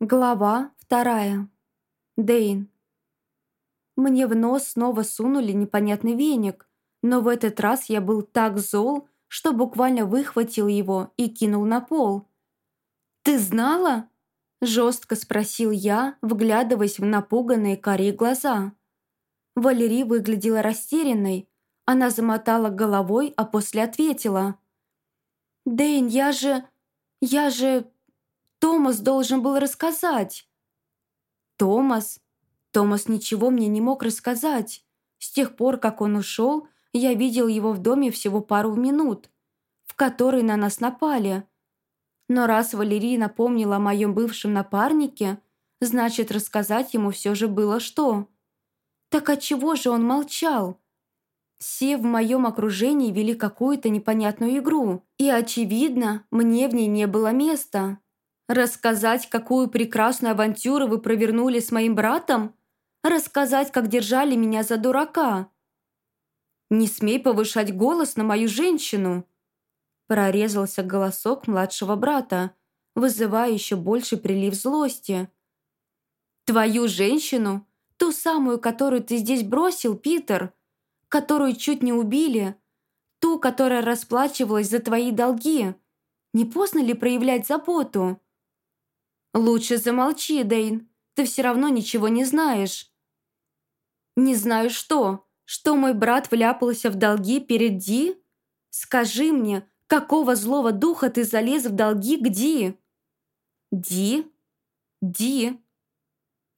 Глава вторая. Дейн. Мне в нос снова сунули непонятный веник, но в этот раз я был так зол, что буквально выхватил его и кинул на пол. «Ты знала?» – жестко спросил я, вглядываясь в напуганные карие глаза. Валерий выглядела растерянной. Она замотала головой, а после ответила. «Дейн, я же... я же... Томас должен был рассказать». «Томас?» Томас ничего мне не мог рассказать. С тех пор, как он ушел, я видел его в доме всего пару минут, в которые на нас напали. Но раз Валерий напомнила о моем бывшем напарнике, значит, рассказать ему все же было что. Так отчего же он молчал? Все в моем окружении вели какую-то непонятную игру, и, очевидно, мне в ней не было места. Рассказать, какую прекрасную авантюру вы провернули с моим братом? Рассказать, как держали меня за дурака? Не смей повышать голос на мою женщину!» Прорезался голосок младшего брата, вызывая еще больше прилив злости. «Твою женщину? Ту самую, которую ты здесь бросил, Питер? Которую чуть не убили? Ту, которая расплачивалась за твои долги? Не поздно ли проявлять заботу?» «Лучше замолчи, Дейн. Ты все равно ничего не знаешь». «Не знаю что? Что мой брат вляпался в долги перед Ди? Скажи мне, какого злого духа ты залез в долги к Ди?» «Ди? Ди?»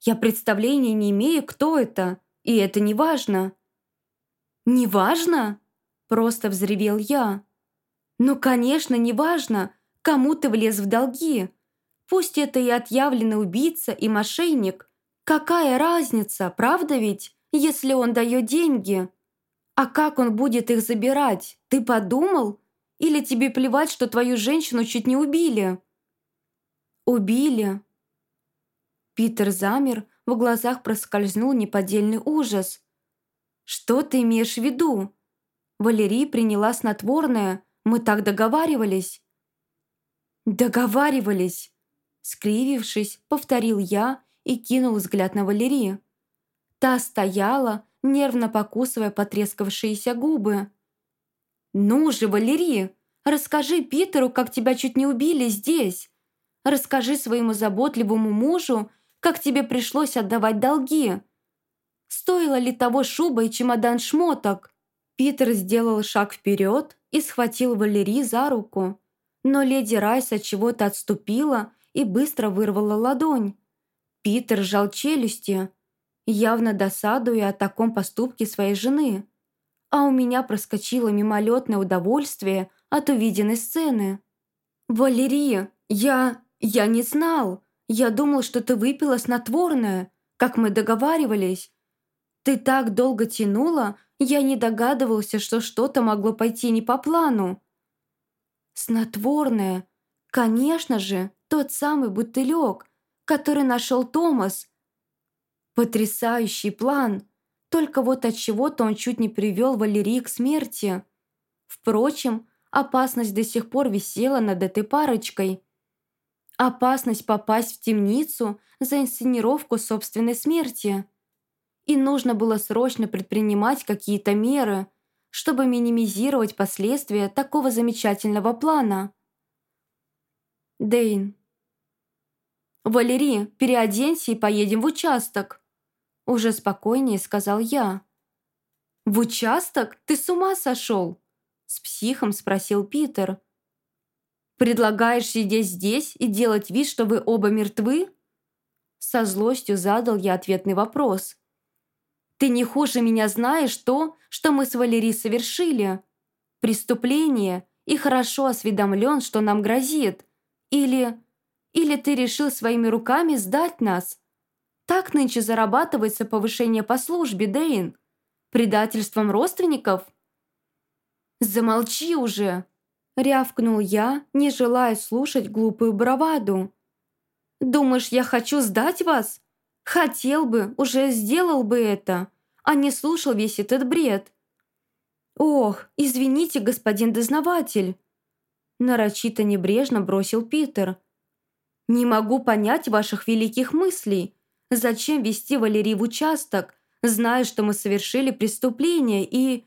«Я представления не имею, кто это, и это не важно». «Не важно?» – просто взревел я. «Ну, конечно, не важно, кому ты влез в долги. Пусть это и отъявленный убийца, и мошенник. Какая разница, правда ведь, если он дает деньги? А как он будет их забирать? Ты подумал? Или тебе плевать, что твою женщину чуть не убили?» «Убили». Питер замер, в глазах проскользнул неподдельный ужас. «Что ты имеешь в виду?» Валерий приняла снотворное. Мы так договаривались. «Договаривались!» Скривившись, повторил я и кинул взгляд на Валерии. Та стояла, нервно покусывая потрескавшиеся губы. «Ну же, Валерия, расскажи Питеру, как тебя чуть не убили здесь. Расскажи своему заботливому мужу, как тебе пришлось отдавать долги. Стоило ли того шуба и чемодан шмоток?» Питер сделал шаг вперед и схватил Валерии за руку. Но леди Райс от чего-то отступила и быстро вырвала ладонь. Питер сжал челюсти, явно досадуя о таком поступке своей жены. А у меня проскочило мимолетное удовольствие от увиденной сцены. «Валерия, я... я не знал. Я думал, что ты выпила снотворное, как мы договаривались. Ты так долго тянула, я не догадывался, что что-то могло пойти не по плану». «Снотворное? Конечно же, тот самый бутылек, который нашел Томас. Потрясающий план. Только вот от чего-то он чуть не привел Валерии к смерти. Впрочем, опасность до сих пор висела над этой парочкой. Опасность попасть в темницу за инсценировку собственной смерти. И нужно было срочно предпринимать какие-то меры, чтобы минимизировать последствия такого замечательного плана. Дейн. «Валерий, переоденься и поедем в участок», — уже спокойнее сказал я. «В участок? Ты с ума сошел?» — с психом спросил Питер. «Предлагаешь сидеть здесь и делать вид, что вы оба мертвы?» Со злостью задал я ответный вопрос. «Ты не хуже меня знаешь то, что мы с Валерией совершили. Преступление и хорошо осведомлен, что нам грозит. Или или ты решил своими руками сдать нас? Так нынче зарабатывается повышение по службе, Дейн. Предательством родственников? Замолчи уже, рявкнул я, не желая слушать глупую браваду. Думаешь, я хочу сдать вас? Хотел бы, уже сделал бы это, а не слушал весь этот бред. Ох, извините, господин дознаватель. Нарочито небрежно бросил Питер – Не могу понять ваших великих мыслей. Зачем вести Валерий в участок, зная, что мы совершили преступление и...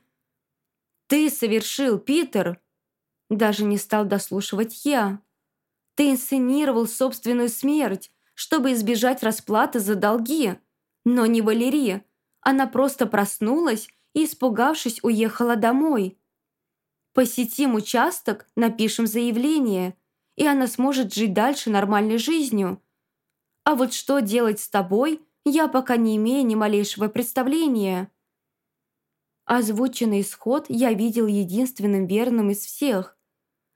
Ты совершил, Питер. Даже не стал дослушивать я. Ты инсценировал собственную смерть, чтобы избежать расплаты за долги. Но не Валерия. Она просто проснулась и, испугавшись, уехала домой. Посетим участок, напишем заявление, и она сможет жить дальше нормальной жизнью. А вот что делать с тобой, я пока не имею ни малейшего представления. Озвученный исход я видел единственным верным из всех.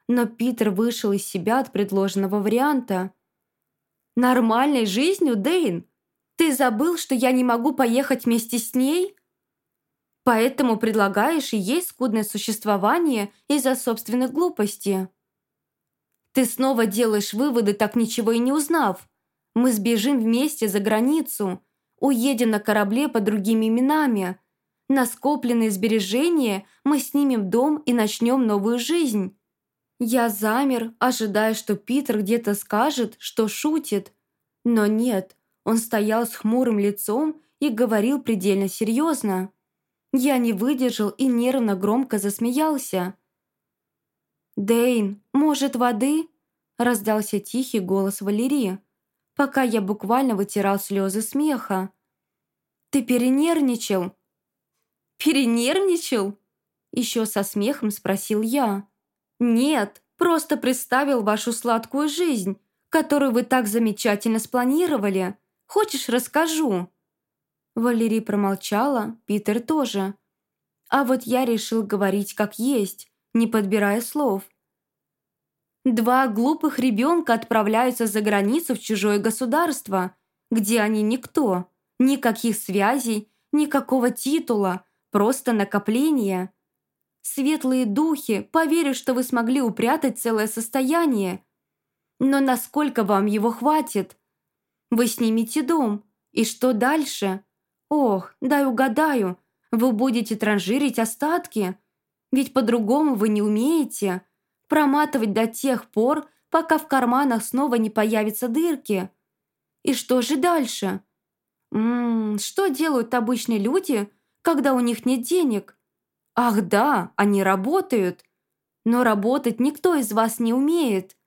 Но Питер вышел из себя от предложенного варианта. «Нормальной жизнью, Дейн? Ты забыл, что я не могу поехать вместе с ней?» Поэтому предлагаешь ей скудное существование из-за собственных глупостей. Ты снова делаешь выводы, так ничего и не узнав. Мы сбежим вместе за границу, уедем на корабле под другими именами. На скопленные сбережения мы снимем дом и начнем новую жизнь. Я замер, ожидая, что Питер где-то скажет, что шутит. Но нет, он стоял с хмурым лицом и говорил предельно серьезно. Я не выдержал и нервно громко засмеялся. «Дэйн, может, воды?» – раздался тихий голос Валерии, пока я буквально вытирал слезы смеха. «Ты перенервничал?» «Перенервничал?» – еще со смехом спросил я. «Нет, просто представил вашу сладкую жизнь, которую вы так замечательно спланировали. Хочешь, расскажу?» Валерий промолчала, Питер тоже. А вот я решил говорить как есть, не подбирая слов. Два глупых ребенка отправляются за границу в чужое государство, где они никто, никаких связей, никакого титула, просто накопление. Светлые духи, поверю, что вы смогли упрятать целое состояние. Но насколько вам его хватит? Вы снимете дом, и что дальше? «Ох, дай угадаю, вы будете транжирить остатки, ведь по-другому вы не умеете. Проматывать до тех пор, пока в карманах снова не появятся дырки. И что же дальше? Ммм, что делают обычные люди, когда у них нет денег? Ах да, они работают. Но работать никто из вас не умеет.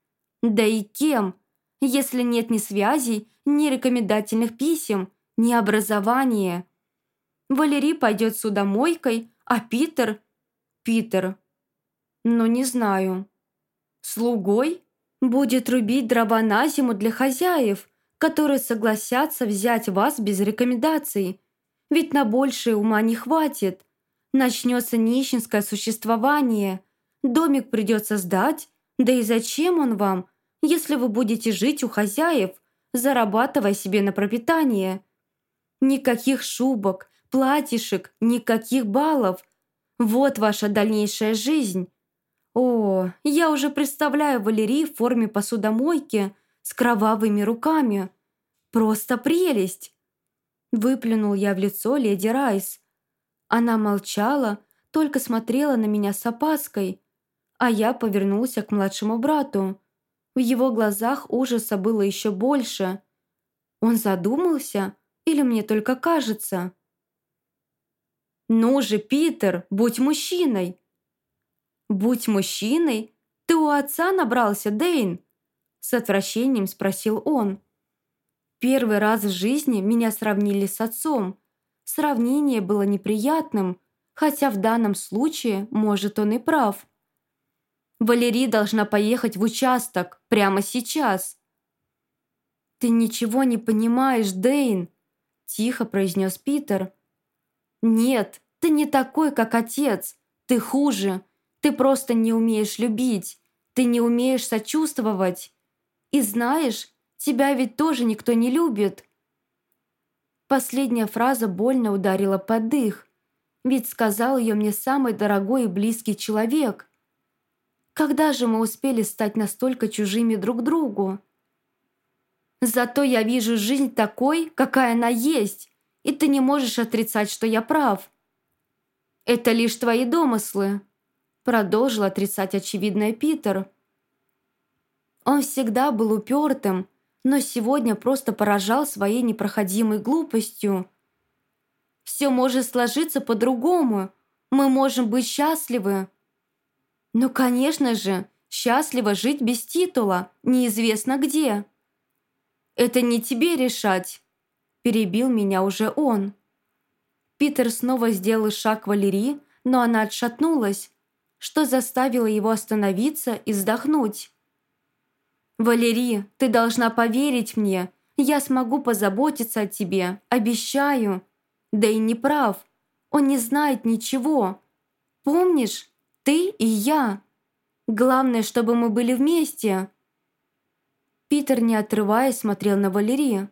Да и кем, если нет ни связей, ни рекомендательных писем, ни образование. Валерий пойдет судомойкой, а Питер... Питер... Ну, не знаю. Слугой? Будет рубить дрова на зиму для хозяев, которые согласятся взять вас без рекомендаций. Ведь на большее ума не хватит. Начнется нищенское существование. Домик придется сдать. Да и зачем он вам, если вы будете жить у хозяев, зарабатывая себе на пропитание? Никаких шубок, платьишек, никаких баллов. Вот ваша дальнейшая жизнь. О, я уже представляю Валерии в форме посудомойки с кровавыми руками. Просто прелесть!» Выплюнул я в лицо леди Райс. Она молчала, только смотрела на меня с опаской, а я повернулся к младшему брату. В его глазах ужаса было еще больше. Он задумался, или мне только кажется? «Ну же, Питер, будь мужчиной!» «Будь мужчиной? Ты у отца набрался, Дейн?» С отвращением спросил он. Первый раз в жизни меня сравнили с отцом. Сравнение было неприятным, хотя в данном случае, может, он и прав. Валерий должна поехать в участок прямо сейчас. «Ты ничего не понимаешь, Дейн!» Тихо произнес Питер. «Нет, ты не такой, как отец. Ты хуже. Ты просто не умеешь любить. Ты не умеешь сочувствовать. И знаешь, тебя ведь тоже никто не любит». Последняя фраза больно ударила под дых. Ведь сказал ее мне самый дорогой и близкий человек. Когда же мы успели стать настолько чужими друг другу? Зато я вижу жизнь такой, какая она есть, и ты не можешь отрицать, что я прав. Это лишь твои домыслы, продолжил отрицать очевидное Питер. Он всегда был упертым, но сегодня просто поражал своей непроходимой глупостью. «Все может сложиться по-другому. Мы можем быть счастливы». «Ну, конечно же, счастливо жить без титула, неизвестно где». «Это не тебе решать», – перебил меня уже он. Питер снова сделал шаг к Валерии, но она отшатнулась, что заставило его остановиться и вздохнуть. «Валерий, ты должна поверить мне. Я смогу позаботиться о тебе, обещаю». Да и не прав. Он не знает ничего. Помнишь, ты и я. Главное, чтобы мы были вместе». Питер, не отрываясь, смотрел на Валерию.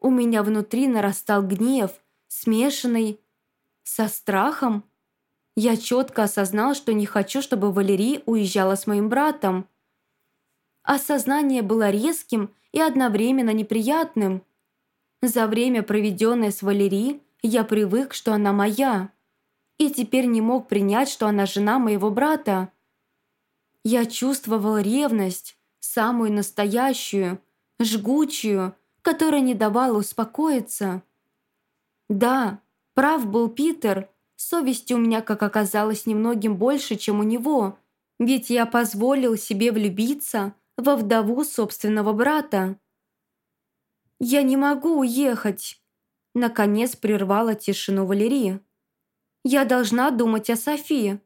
У меня внутри нарастал гнев, смешанный со страхом. Я четко осознал, что не хочу, чтобы Валерий уезжала с моим братом. Осознание было резким и одновременно неприятным. За время, проведенное с Валерией, я привык, что она моя. И теперь не мог принять, что она жена моего брата. Я чувствовал ревность, самую настоящую, жгучую, которая не давала успокоиться. Да, прав был Питер, Совести у меня, как оказалось, немногим больше, чем у него, ведь я позволил себе влюбиться во вдову собственного брата. «Я не могу уехать», — наконец прервала тишину Валерия. «Я должна думать о Софии».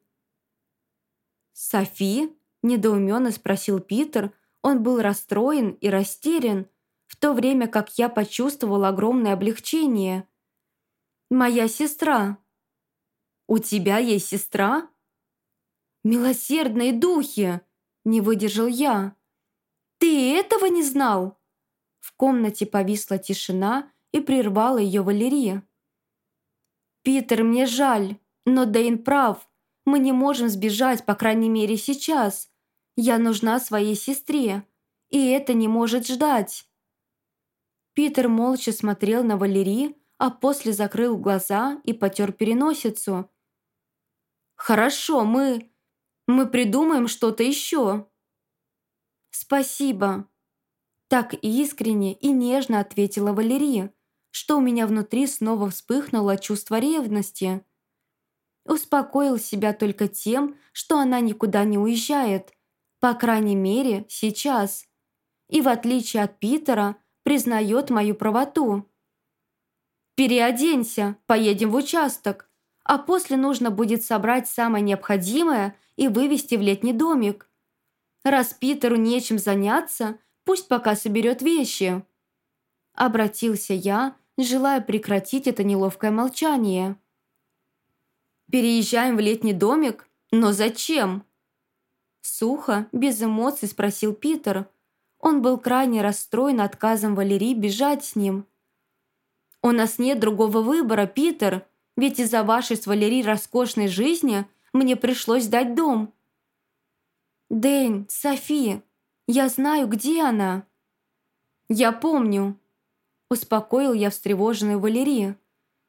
«Софи?» – недоуменно спросил Питер. Он был расстроен и растерян, то время как я почувствовал огромное облегчение. «Моя сестра», «У тебя есть сестра?» «Милосердные духи!» – не выдержал я. «Ты этого не знал?» В комнате повисла тишина и прервала ее Валерия. «Питер, мне жаль, но Дэйн прав. Мы не можем сбежать, по крайней мере, сейчас. Я нужна своей сестре, и это не может ждать». Питер молча смотрел на Валерии, а после закрыл глаза и потер переносицу. «Хорошо, мы... мы придумаем что-то еще». «Спасибо», – так искренне и нежно ответила Валерия, что у меня внутри снова вспыхнуло чувство ревности. Успокоил себя только тем, что она никуда не уезжает, по крайней мере, сейчас. И в отличие от Питера, признает мою правоту. «Переоденься, поедем в участок», а после нужно будет собрать самое необходимое и вывести в летний домик. Раз Питеру нечем заняться, пусть пока соберет вещи. Обратился я, желая прекратить это неловкое молчание. «Переезжаем в летний домик? Но зачем?» Сухо, без эмоций спросил Питер. Он был крайне расстроен отказом Валерии бежать с ним. «У нас нет другого выбора, Питер», ведь из-за вашей с Валерией роскошной жизни мне пришлось дать дом. Дэнь, Софи, я знаю, где она. Я помню. Успокоил я встревоженную Валерию.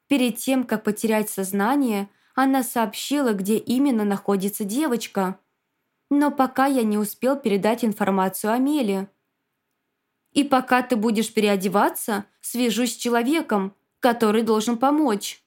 Перед тем, как потерять сознание, она сообщила, где именно находится девочка. Но пока я не успел передать информацию Амеле. И пока ты будешь переодеваться, свяжусь с человеком, который должен помочь.